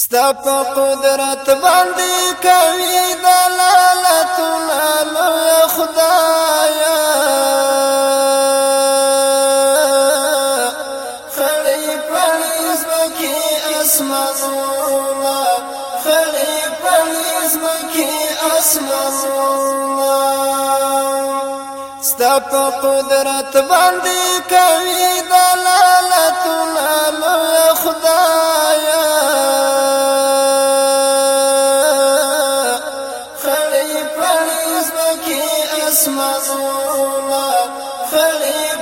ستا په قدرت باندې کوي دلالتونه لوی خدایا خړې پړې زمکه اسمانونه خړې پړې زمکه اسمانونه. ستا په قدرت باندې کوي دلالتونه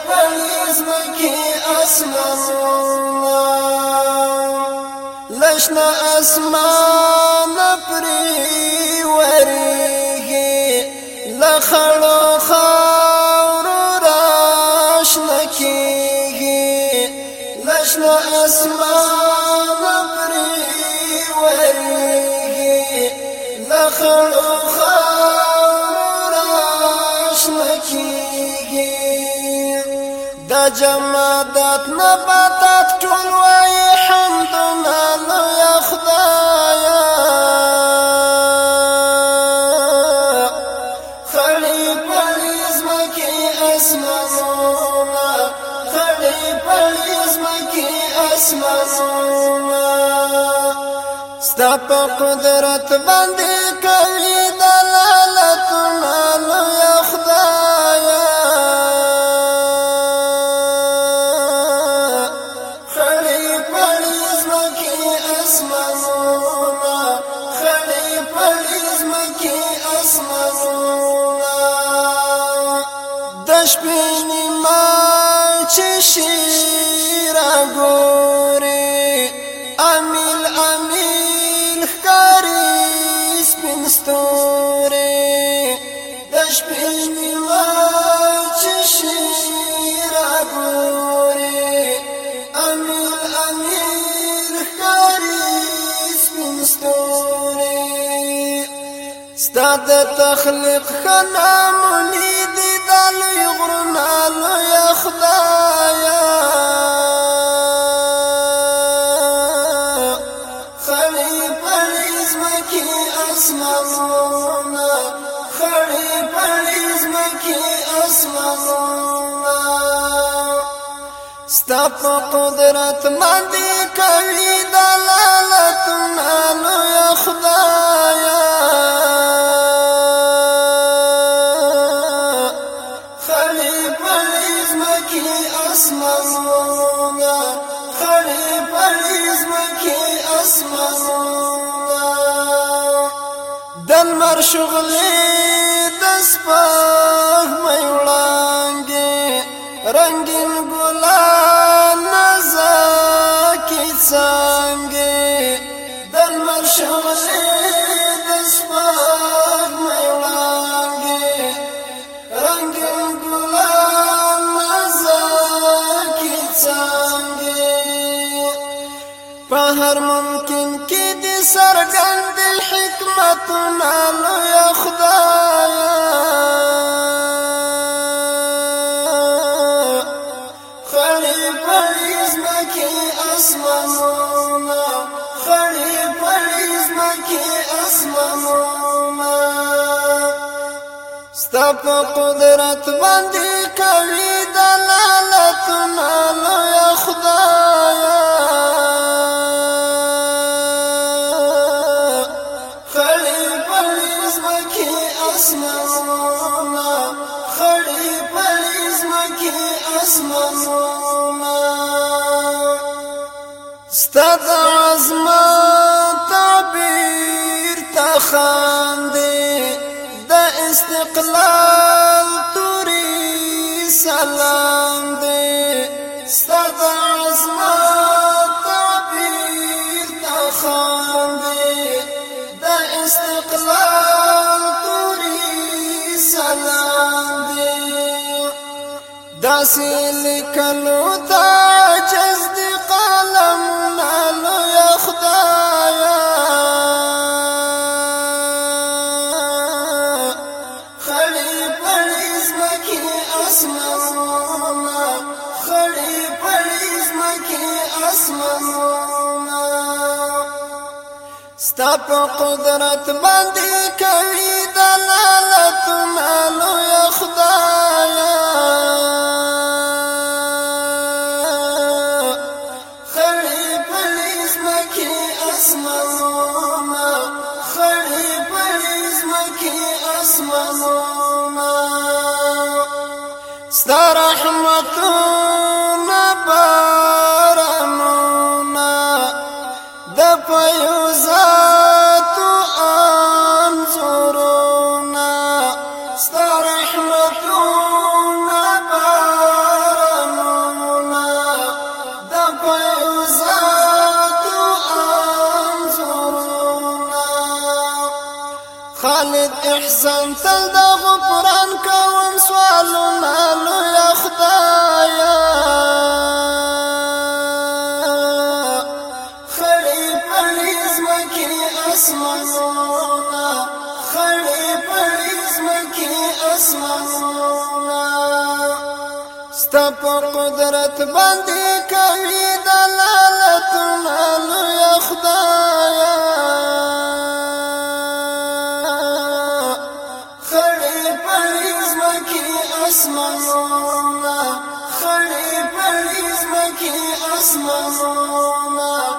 پړې زمکه اسمانونا لشنا اسمان پرې ورېږي لخړو خاورو راشنه کېږي لشنا اسمان پرې ورېږي لخړو دا جمادات نباتات ټول وای حمدنا لو یا خدایا. خړې پړې زمکه اسمانونه خړې پړې اسمانونه ستا په قدرت باندې کوي د شپې نیمه چې شیرا ګوري امیل امیل ښکاری سپین ستوري د شپې نیمه ستاد تخلیق خنا مونی دی دلوی غرنا لوی خدایا خړی پړی زمکی اسمانونا خړی پړی زمکی اسمانونا ستا په قدرت باندې کوي دلالتونه لوی خدایا اسمانونا خړې پړې شغلې د سپه مې وړانګې رنگین هر ممکن کې دې سرګند الحکمت نالو یا خدایا. خړې پړې زمکه اسمانونه خړې پړې زمکه اسمانونه ستا په قدرت باندې کوي دلالتونه لوی خدایا. ستاد عظمت تعبیر تخاندي د استقلال داسې لیکلو تعجز ستا قدرت باندې کوي خدایا پلیز مکی اسمانونه خړې پلیز مکی اسمانونه. احسان تل د غفران کوم سوالونه لوی خدایا. خړې پړې زمکې اسمانونه خړې پړې زمکې اسمانونه. ستا په قدرت باندې کوي دلالتونه لوی زمکه اسمانونه